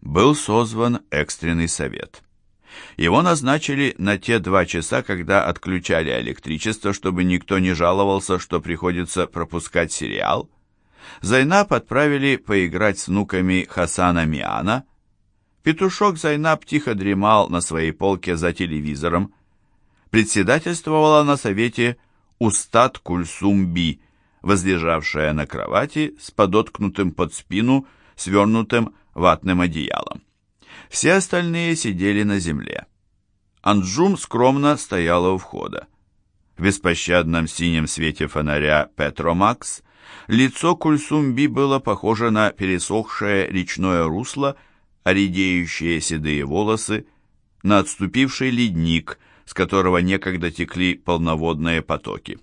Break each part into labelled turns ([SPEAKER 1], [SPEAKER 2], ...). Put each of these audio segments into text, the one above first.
[SPEAKER 1] был созван экстренный совет. Его назначили на те два часа, когда отключали электричество, чтобы никто не жаловался, что приходится пропускать сериал. Зайнаб отправили поиграть с внуками Хасана Миана. Петушок Зайнаб тихо дремал на своей полке за телевизором. Председательствовала на совете устад Кульсум-би, возлежавшая на кровати с подоткнутым под спину свернутым ватным одеялом. Все остальные сидели на земле. Анджум скромно стояла у входа. В беспощадном синем свете фонаря Петромакс лицо Кульсумби было похоже на пересохшее речное русло, а редеющие седые волосы на отступивший ледник, с которого некогда текли полноводные потоки.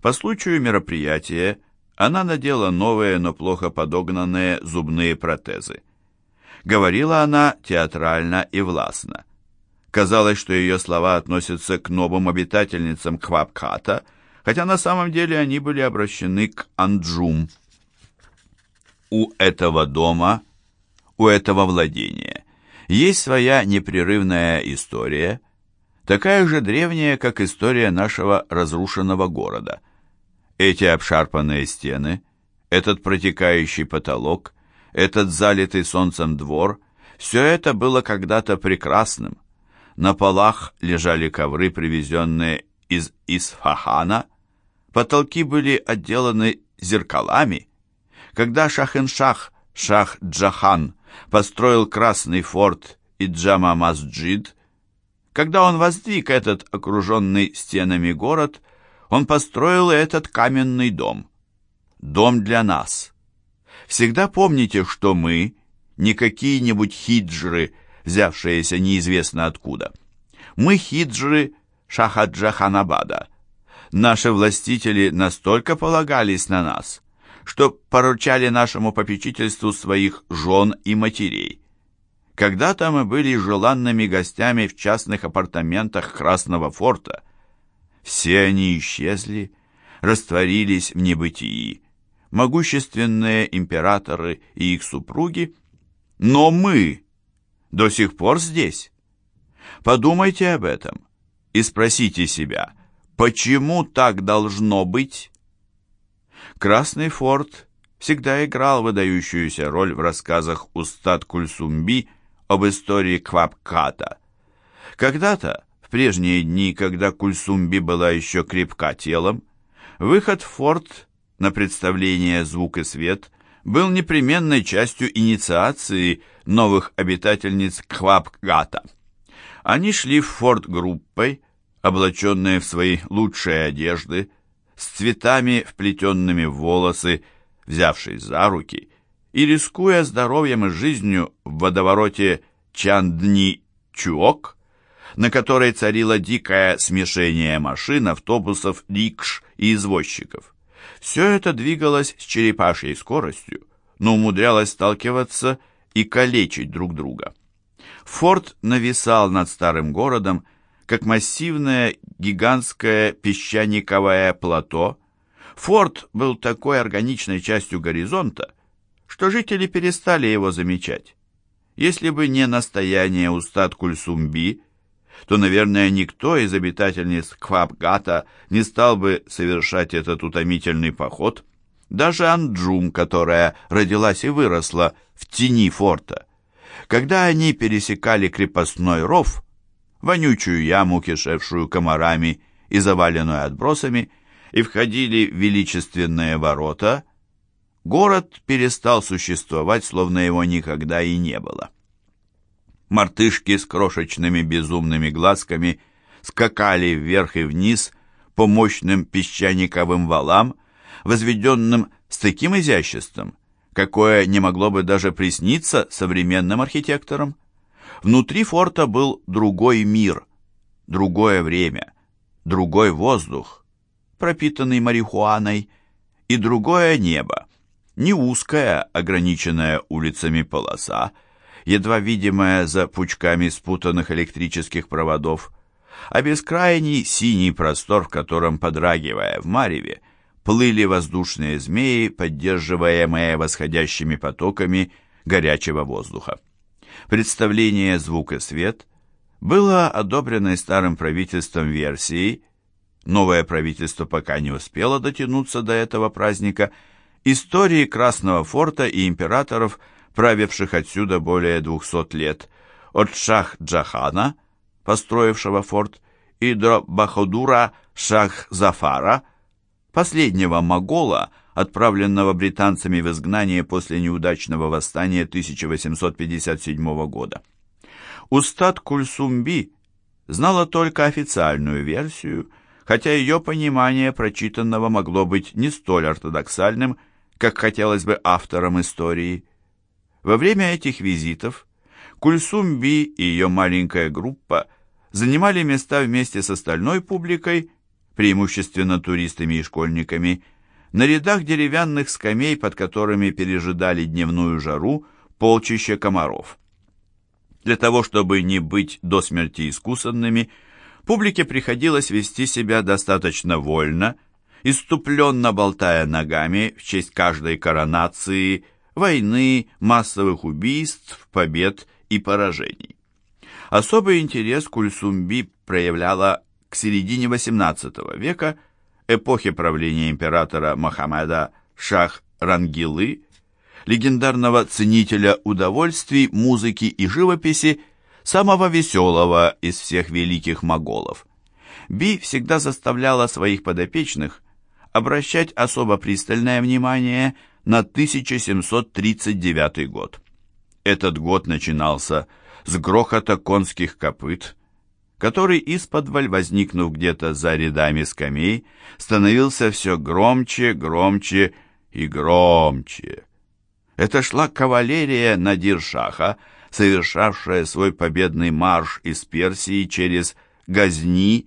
[SPEAKER 1] По случаю мероприятия она надела новые, но плохо подогнанные зубные протезы. Говорила она театрально и властно. Казалось, что ее слова относятся к новым обитательницам Квапката, хотя на самом деле они были обращены к Анджум. У этого дома, у этого владения, есть своя непрерывная история, такая же древняя, как история нашего разрушенного города. Эти обшарпанные стены, этот протекающий потолок, этот залитый солнцем двор, все это было когда-то прекрасным. На полах лежали ковры, привезенные из Исфахана, потолки были отделаны зеркалами. Когда Шахеншах, Шах Джахан, построил Красный форт и Джама Масджид, когда он воздвиг этот окруженный стенами город, он построил этот каменный дом. Дом для нас. Всегда помните, что мы не какие-нибудь хиджры, взявшиеся неизвестно откуда. Мы хиджры Шахаджаханабада. Наши властители настолько полагались на нас, что поручали нашему попечительству своих жен и матерей. Когда-то мы были желанными гостями в частных апартаментах Красного форта. Все они исчезли, растворились в небытии. Могущественные императоры и их супруги, но мы до сих пор здесь. Подумайте об этом и спросите себя, почему так должно быть? Красный форт всегда играл выдающуюся роль в рассказах Устат Кульсумби об истории Квапката. Когда-то, в прежние дни, когда Кульсумби была еще крепка телом, выход в форт на представление «Звук и свет» был непременной частью инициации новых обитательниц Квапката. Они шли в форт группой, облаченные в свои лучшие одежды, с цветами, вплетенными в волосы, взявшись за руки, и, рискуя здоровьем и жизнью в водовороте Чандни-Чуок, на которой царило дикое смешение машин, автобусов, рикш и извозчиков. Все это двигалось с черепашьей скоростью, но умудрялось сталкиваться и калечить друг друга. Форт нависал над старым городом, как массивное гигантское песчаниковое плато. Форт был такой органичной частью горизонта, что жители перестали его замечать. Если бы не настояние устат Кульсумби, то, наверное, никто из обитательниц Квабгата не стал бы совершать этот утомительный поход, даже Анджум, которая родилась и выросла в тени форта. Когда они пересекали крепостной ров, вонючую яму, кишевшую комарами и заваленную отбросами, и входили в величественные ворота, город перестал существовать, словно его никогда и не было. Мартышки с крошечными безумными глазками скакали вверх и вниз по мощным песчаниковым валам, возведенным с таким изяществом, какое не могло бы даже присниться современным архитекторам. Внутри форта был другой мир, другое время, другой воздух, пропитанный марихуаной, и другое небо, не узкая, ограниченная улицами полоса, едва видимая за пучками спутанных электрических проводов, а бескрайний синий простор, в котором, подрагивая в мареве, плыли воздушные змеи, поддерживаемые восходящими потоками горячего воздуха. Представление «Звук и свет» было одобрено старым правительством версией, новое правительство пока не успело дотянуться до этого праздника, истории Красного форта и императоров, правивших отсюда более 200 лет, от Шах-Джахана, построившего форт, и до Баходура Шах-Зафара, последнего могола, отправленного британцами в изгнание после неудачного восстания 1857 года. Устат Кульсумби знала только официальную версию, хотя ее понимание прочитанного могло быть не столь ортодоксальным, как хотелось бы авторам истории. Во время этих визитов Кульсумби и ее маленькая группа занимали места вместе с остальной публикой, преимущественно туристами и школьниками, на рядах деревянных скамей, под которыми пережидали дневную жару полчища комаров. Для того, чтобы не быть до смерти искусанными, публике приходилось вести себя достаточно вольно, иступленно болтая ногами в честь каждой коронации, войны, массовых убийств, побед и поражений. Особый интерес Кульсумби проявляла к середине XVIII века, эпохе правления императора Мохаммеда Шах Рангилы, легендарного ценителя удовольствий, музыки и живописи, самого веселого из всех великих моголов. Би всегда заставляла своих подопечных обращать особо пристальное внимание на 1739 год. Этот год начинался с грохота конских копыт, который из-под возникнув где-то за рядами скамей, становился все громче, громче и громче. Это шла кавалерия Надиршаха, совершавшая свой победный марш из Персии через Газни,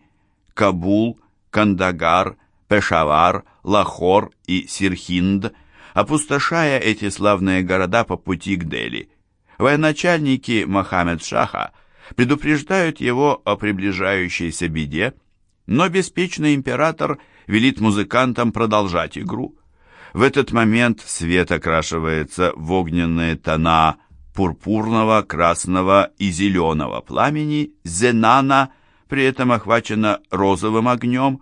[SPEAKER 1] Кабул, Кандагар, Пешавар, Лахор и Сирхинд, опустошая эти славные города по пути к Дели. Военачальники Мохаммед-Шаха предупреждают его о приближающейся беде, но беспечный император велит музыкантам продолжать игру. В этот момент свет окрашивается в огненные тона пурпурного, красного и зеленого пламени, зенана, при этом охвачена розовым огнем.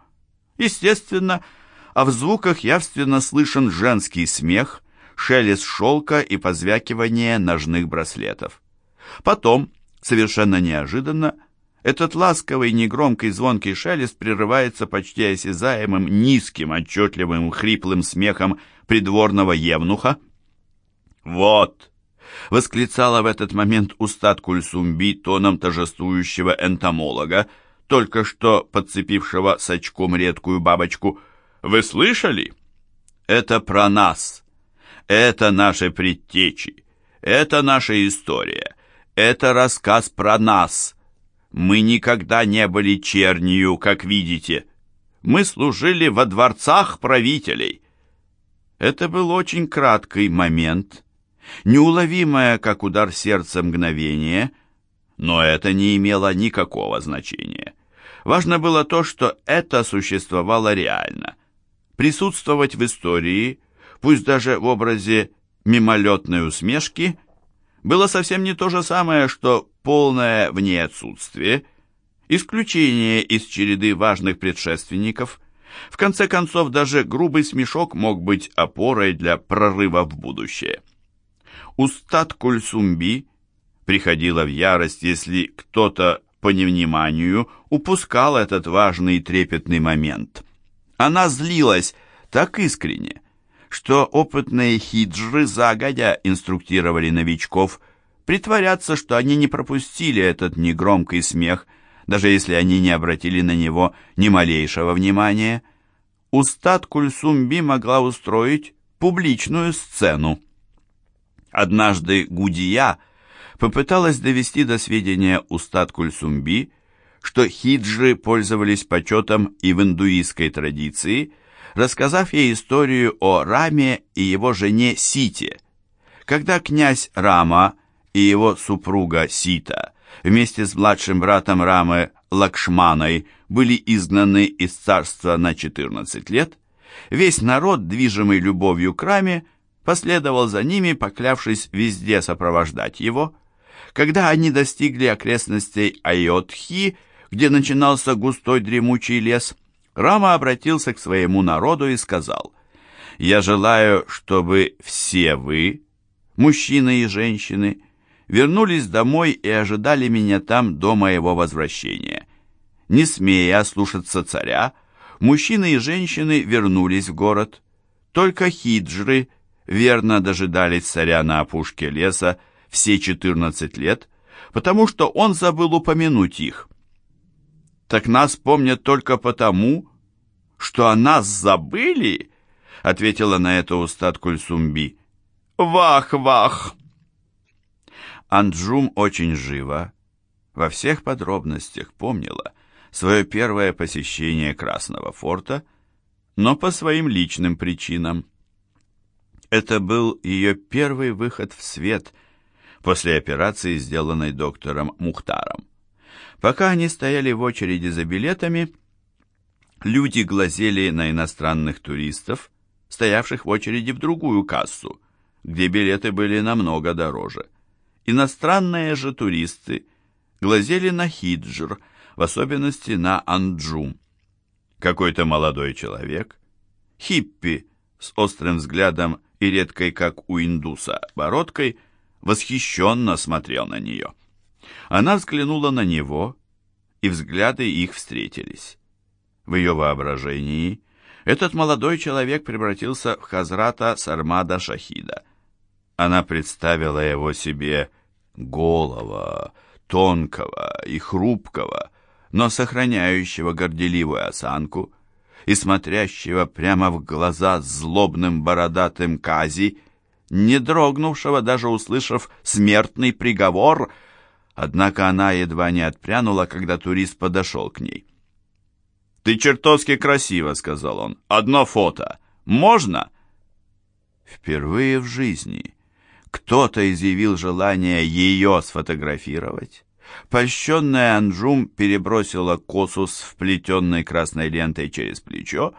[SPEAKER 1] Естественно, а в звуках явственно слышен женский смех, шелест шелка и позвякивание ножных браслетов. Потом, совершенно неожиданно, этот ласковый, негромкий, звонкий шелест прерывается почти осязаемым, низким, отчетливым, хриплым смехом придворного евнуха. «Вот!» — восклицала в этот момент устат Кульсумби тоном торжествующего энтомолога, только что подцепившего с очком редкую бабочку. «Вы слышали? Это про нас. Это наши предтечи. Это наша история. Это рассказ про нас». Мы никогда не были чернью, как видите. Мы служили во дворцах правителей. Это был очень краткий момент, неуловимое, как удар сердца мгновение, но это не имело никакого значения. Важно было то, что это существовало реально. Присутствовать в истории, пусть даже в образе мимолетной усмешки, было совсем не то же самое, что полное в ней отсутствие, исключение из череды важных предшественников. В конце концов, даже грубый смешок мог быть опорой для прорыва в будущее. Устат Кульсумби приходила в ярость, если кто-то по невниманию упускал этот важный и трепетный момент. Она злилась так искренне, что опытные хиджры загодя инструктировали новичков притворяться, что они не пропустили этот негромкий смех, даже если они не обратили на него ни малейшего внимания. Устат Кульсумби могла устроить публичную сцену. Однажды Гудия попыталась довести до сведения Устат Кульсумби, что хиджры пользовались почетом и в индуистской традиции – рассказав ей историю о Раме и его жене Сите. Когда князь Рама и его супруга Сита вместе с младшим братом Рамы Лакшманой были изгнаны из царства на 14 лет, весь народ, движимый любовью к Раме, последовал за ними, поклявшись везде сопровождать его. Когда они достигли окрестностей Айотхи, где начинался густой дремучий лес, Рама обратился к своему народу и сказал, «Я желаю, чтобы все вы, мужчины и женщины, вернулись домой и ожидали меня там до моего возвращения. Не смея ослушаться царя, мужчины и женщины вернулись в город. Только хиджры верно дожидались царя на опушке леса все четырнадцать лет, потому что он забыл упомянуть их. «Так нас помнят только потому, что о нас забыли?» ответила на это устат Кульсумби. «Вах-вах!» Анджум очень живо, во всех подробностях помнила свое первое посещение Красного форта, но по своим личным причинам. Это был ее первый выход в свет после операции, сделанной доктором Мухтаром. Пока они стояли в очереди за билетами, люди глазели на иностранных туристов, стоявших в очереди в другую кассу, где билеты были намного дороже. Иностранные же туристы глазели на хиджр, в особенности на анджум. Какой-то молодой человек, хиппи с острым взглядом и редкой, как у индуса, бородкой, восхищенно смотрел на нее. Она взглянула на него, и взгляды их встретились. В ее воображении этот молодой человек превратился в Хазрата Сармада Шахида – она представила его себе голого, тонкого и хрупкого, но сохраняющего горделивую осанку и смотрящего прямо в глаза злобным бородатым Кази, не дрогнувшего, даже услышав смертный приговор, однако она едва не отпрянула, когда турист подошел к ней. «Ты чертовски красиво», — сказал он. «Одно фото. Можно?» Впервые в жизни кто-то изъявил желание ее сфотографировать. Польщенная Анжум перебросила косу с вплетенной красной лентой через плечо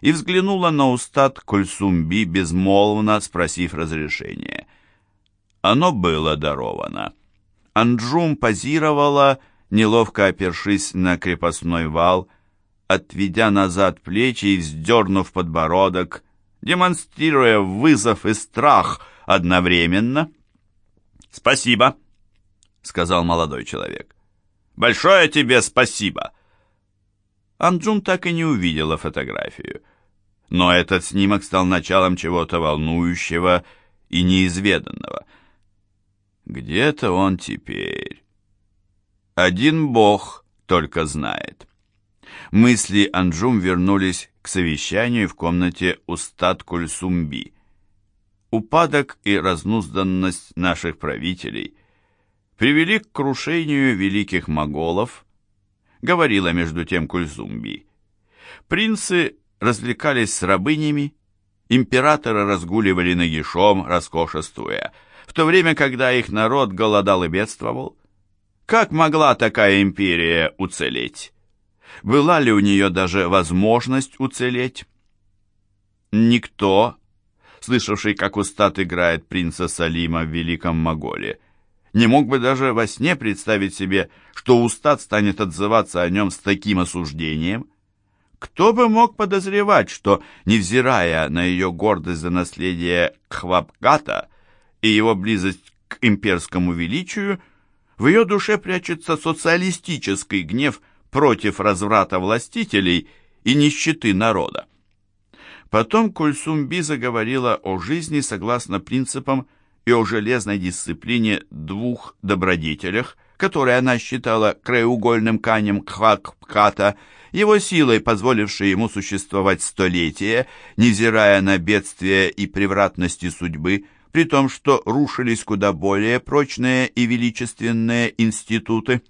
[SPEAKER 1] и взглянула на устат Кульсумби, безмолвно спросив разрешения. Оно было даровано. Анджум позировала, неловко опершись на крепостной вал, отведя назад плечи и вздернув подбородок, демонстрируя вызов и страх — одновременно. «Спасибо», — сказал молодой человек. «Большое тебе спасибо!» Анджун так и не увидела фотографию. Но этот снимок стал началом чего-то волнующего и неизведанного. Где-то он теперь. Один бог только знает. Мысли Анджум вернулись к совещанию в комнате Устат Кульсумби. Упадок и разнузданность наших правителей привели к крушению великих моголов, говорила между тем Кульзумби. Принцы развлекались с рабынями, императоры разгуливали нагишом, роскошествуя, в то время, когда их народ голодал и бедствовал. Как могла такая империя уцелеть? Была ли у нее даже возможность уцелеть? Никто слышавший, как Устат играет принца Салима в Великом Моголе, не мог бы даже во сне представить себе, что Устат станет отзываться о нем с таким осуждением. Кто бы мог подозревать, что, невзирая на ее гордость за наследие Хвабгата и его близость к имперскому величию, в ее душе прячется социалистический гнев против разврата властителей и нищеты народа. Потом Кульсумби заговорила о жизни согласно принципам и о железной дисциплине двух добродетелях, которые она считала краеугольным камнем Кхак-Пхата, его силой, позволившей ему существовать столетия, невзирая на бедствия и превратности судьбы, при том, что рушились куда более прочные и величественные институты.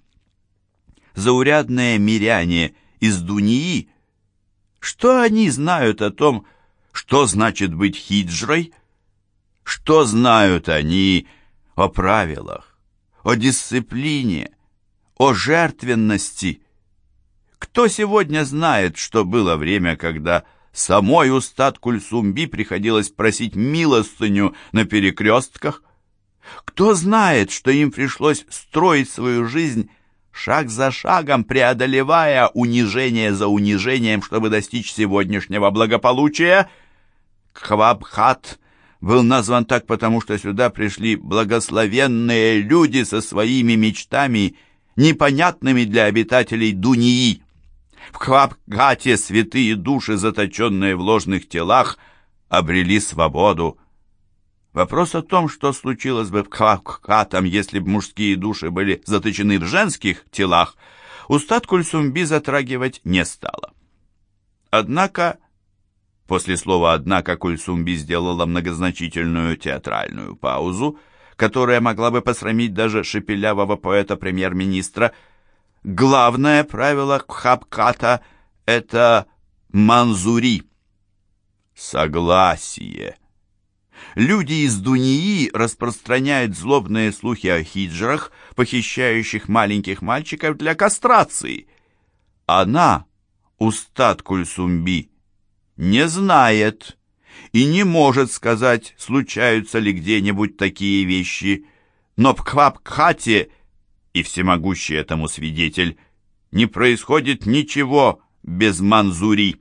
[SPEAKER 1] Заурядные миряне из Дунии – что они знают о том, что значит быть хиджрой? Что знают они о правилах, о дисциплине, о жертвенности? Кто сегодня знает, что было время, когда самой устат Кульсумби приходилось просить милостыню на перекрестках? Кто знает, что им пришлось строить свою жизнь шаг за шагом, преодолевая унижение за унижением, чтобы достичь сегодняшнего благополучия? Кхвабхат был назван так, потому что сюда пришли благословенные люди со своими мечтами, непонятными для обитателей Дунии. В Кхвабхате святые души, заточенные в ложных телах, обрели свободу. Вопрос о том, что случилось бы в Кхвабхатом, если бы мужские души были заточены в женских телах, Устат Кульсумби затрагивать не стала. Однако После слова «однако» Кульсумби сделала многозначительную театральную паузу, которая могла бы посрамить даже шепелявого поэта-премьер-министра. Главное правило Кхапката — это манзури. Согласие. Люди из Дунии распространяют злобные слухи о хиджрах, похищающих маленьких мальчиков для кастрации. Она, Устат Кульсумби, не знает и не может сказать, случаются ли где-нибудь такие вещи, но в Квапкхате, и всемогущий этому свидетель, не происходит ничего без Манзури.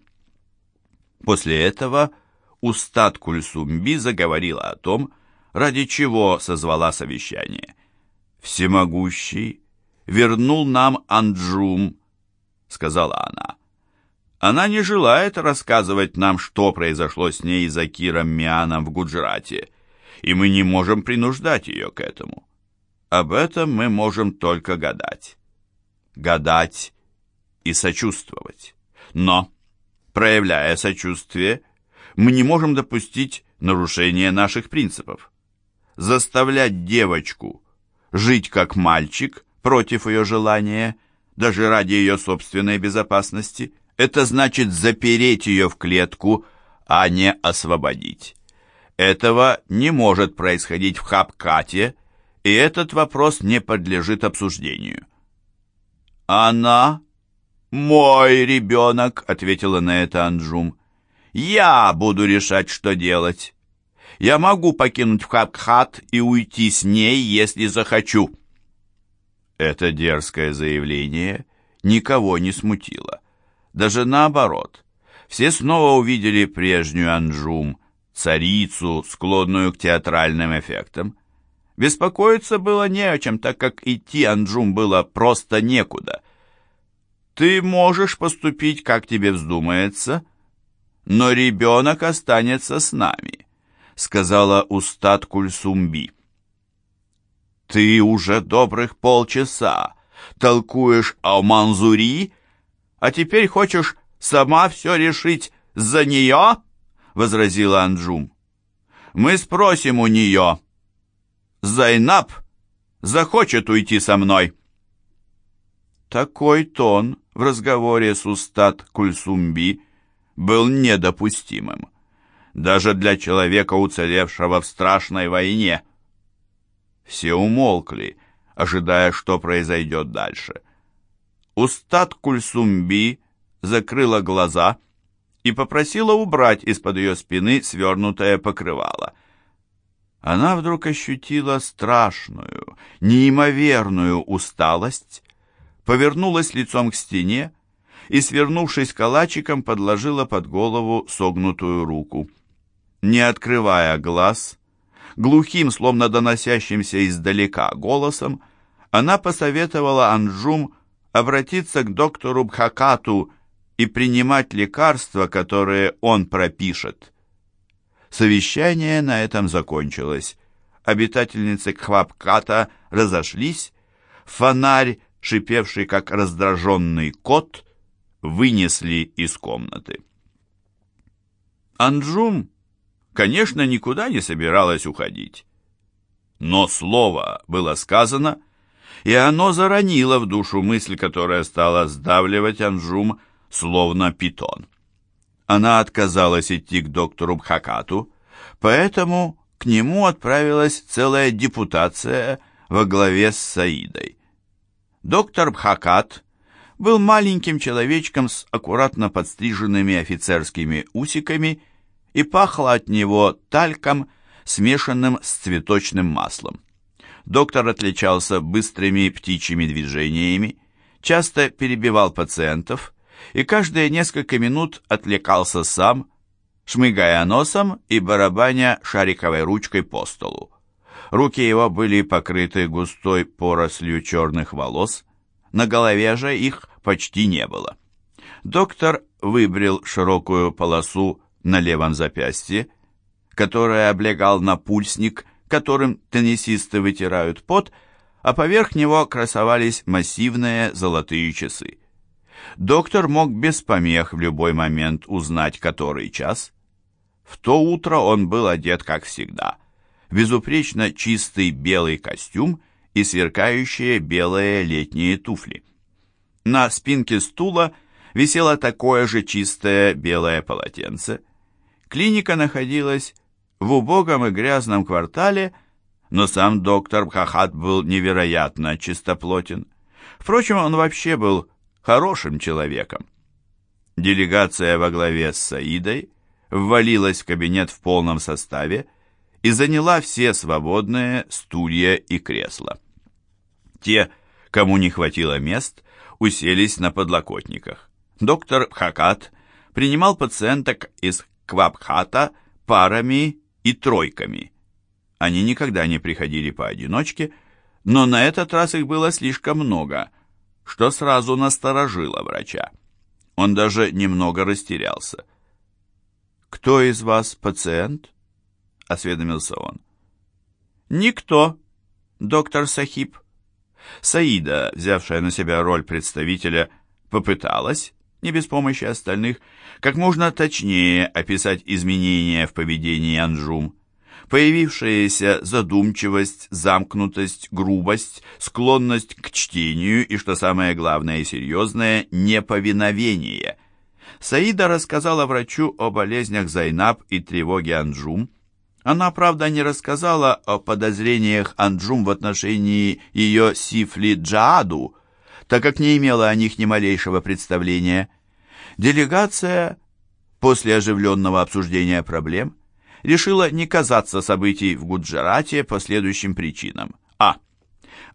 [SPEAKER 1] После этого Устат Кульсумби заговорила о том, ради чего созвала совещание. «Всемогущий вернул нам Анджум», — сказала она. Она не желает рассказывать нам, что произошло с ней и Закиром Мианом в Гуджрате, и мы не можем принуждать ее к этому. Об этом мы можем только гадать. Гадать и сочувствовать. Но, проявляя сочувствие, мы не можем допустить нарушения наших принципов. Заставлять девочку жить как мальчик против ее желания, даже ради ее собственной безопасности – это значит запереть ее в клетку, а не освободить. Этого не может происходить в Хапкате, и этот вопрос не подлежит обсуждению. «Она мой ребенок», — ответила на это Анджум. «Я буду решать, что делать. Я могу покинуть Хапкхат и уйти с ней, если захочу». Это дерзкое заявление никого не смутило. Даже наоборот. Все снова увидели прежнюю Анжум, царицу, склонную к театральным эффектам. Беспокоиться было не о чем, так как идти Анджум было просто некуда. «Ты можешь поступить, как тебе вздумается, но ребенок останется с нами», сказала Устат Кульсумби. «Ты уже добрых полчаса толкуешь о Манзури а теперь хочешь сама все решить за нее?» — возразила Анджум. «Мы спросим у нее. Зайнаб захочет уйти со мной». Такой тон в разговоре с Устат Кульсумби был недопустимым, даже для человека, уцелевшего в страшной войне. Все умолкли, ожидая, что произойдет дальше. Устат Кульсумби закрыла глаза и попросила убрать из-под ее спины свернутое покрывало. Она вдруг ощутила страшную, неимоверную усталость, повернулась лицом к стене и, свернувшись калачиком, подложила под голову согнутую руку. Не открывая глаз, глухим, словно доносящимся издалека голосом, она посоветовала Анджум обратиться к доктору Бхакату и принимать лекарства, которые он пропишет. Совещание на этом закончилось. Обитательницы Кхвапката разошлись, фонарь, шипевший как раздраженный кот, вынесли из комнаты. Анджум, конечно, никуда не собиралась уходить. Но слово было сказано — и оно заронило в душу мысль, которая стала сдавливать Анжум, словно питон. Она отказалась идти к доктору Бхакату, поэтому к нему отправилась целая депутация во главе с Саидой. Доктор Бхакат был маленьким человечком с аккуратно подстриженными офицерскими усиками и пахло от него тальком, смешанным с цветочным маслом. Доктор отличался быстрыми птичьими движениями, часто перебивал пациентов и каждые несколько минут отвлекался сам, шмыгая носом и барабаня шариковой ручкой по столу. Руки его были покрыты густой порослью черных волос, на голове же их почти не было. Доктор выбрил широкую полосу на левом запястье, которая облегал напульсник, которым теннисисты вытирают пот, а поверх него красовались массивные золотые часы. Доктор мог без помех в любой момент узнать, который час. В то утро он был одет, как всегда, безупречно чистый белый костюм и сверкающие белые летние туфли. На спинке стула висело такое же чистое белое полотенце. Клиника находилась в убогом и грязном квартале, но сам доктор Бхахат был невероятно чистоплотен. Впрочем, он вообще был хорошим человеком. Делегация во главе с Саидой ввалилась в кабинет в полном составе и заняла все свободные стулья и кресла. Те, кому не хватило мест, уселись на подлокотниках. Доктор Бхакат принимал пациенток из Квабхата парами и тройками. Они никогда не приходили поодиночке, но на этот раз их было слишком много, что сразу насторожило врача. Он даже немного растерялся. «Кто из вас пациент?» — осведомился он. «Никто, доктор Сахиб». Саида, взявшая на себя роль представителя, попыталась, не без помощи остальных, как можно точнее описать изменения в поведении Анжум. Появившаяся задумчивость, замкнутость, грубость, склонность к чтению и, что самое главное и серьезное, неповиновение. Саида рассказала врачу о болезнях Зайнаб и тревоге Анжум. Она, правда, не рассказала о подозрениях Анджум в отношении ее Сифли Джааду, так как не имела о них ни малейшего представления. Делегация, после оживленного обсуждения проблем, решила не казаться событий в Гуджарате по следующим причинам. А.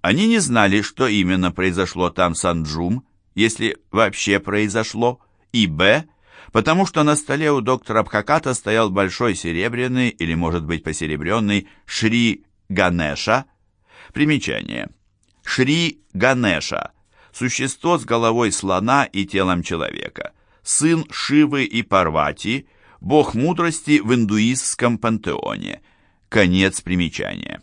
[SPEAKER 1] Они не знали, что именно произошло там с Анджум, если вообще произошло, и Б. Потому что на столе у доктора Бхаката стоял большой серебряный, или, может быть, посеребренный, Шри Ганеша. Примечание. Шри Ганеша существо с головой слона и телом человека, сын Шивы и Парвати, бог мудрости в индуистском пантеоне. Конец примечания.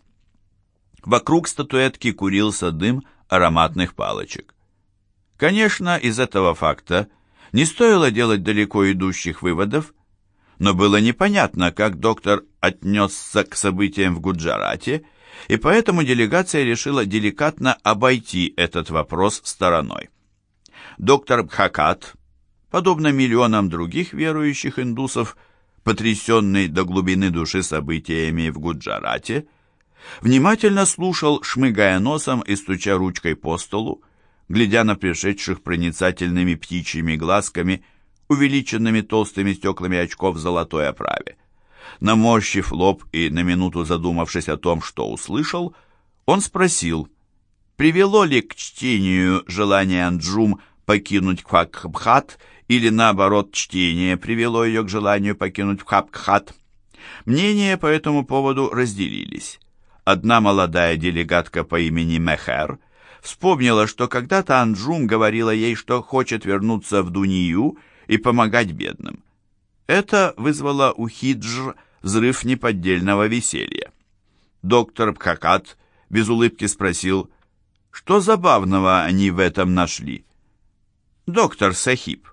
[SPEAKER 1] Вокруг статуэтки курился дым ароматных палочек. Конечно, из этого факта не стоило делать далеко идущих выводов, но было непонятно, как доктор отнесся к событиям в Гуджарате и поэтому делегация решила деликатно обойти этот вопрос стороной. Доктор Бхакат, подобно миллионам других верующих индусов, потрясенный до глубины души событиями в Гуджарате, внимательно слушал, шмыгая носом и стуча ручкой по столу, глядя на пришедших проницательными птичьими глазками, увеличенными толстыми стеклами очков в золотой оправе. Наморщив лоб и на минуту задумавшись о том, что услышал, он спросил, привело ли к чтению желание Анджум покинуть Кхакбхат или наоборот чтение привело ее к желанию покинуть Кхакбхат. Мнения по этому поводу разделились. Одна молодая делегатка по имени Мехер вспомнила, что когда-то Анджум говорила ей, что хочет вернуться в Дунию и помогать бедным. Это вызвало у Хиджр взрыв неподдельного веселья. Доктор Бхакат без улыбки спросил, что забавного они в этом нашли. «Доктор Сахиб,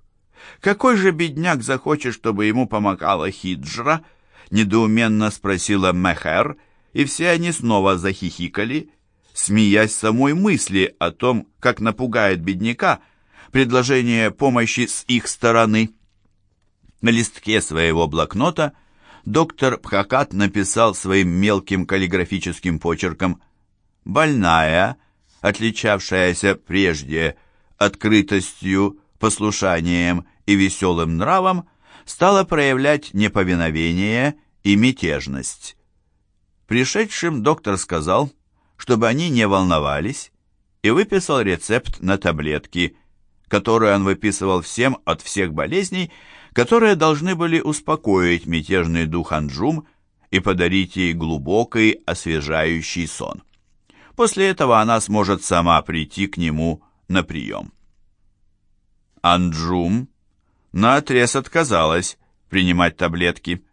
[SPEAKER 1] какой же бедняк захочет, чтобы ему помогала Хиджра?» недоуменно спросила Мехер, и все они снова захихикали, смеясь самой мысли о том, как напугает бедняка предложение помощи с их стороны. На листке своего блокнота доктор Пхакат написал своим мелким каллиграфическим почерком «Больная, отличавшаяся прежде открытостью, послушанием и веселым нравом, стала проявлять неповиновение и мятежность». Пришедшим доктор сказал, чтобы они не волновались, и выписал рецепт на таблетки, которые он выписывал всем от всех болезней, которые должны были успокоить мятежный дух Анджум и подарить ей глубокий, освежающий сон. После этого она сможет сама прийти к нему на прием. Анджум наотрез отказалась принимать таблетки.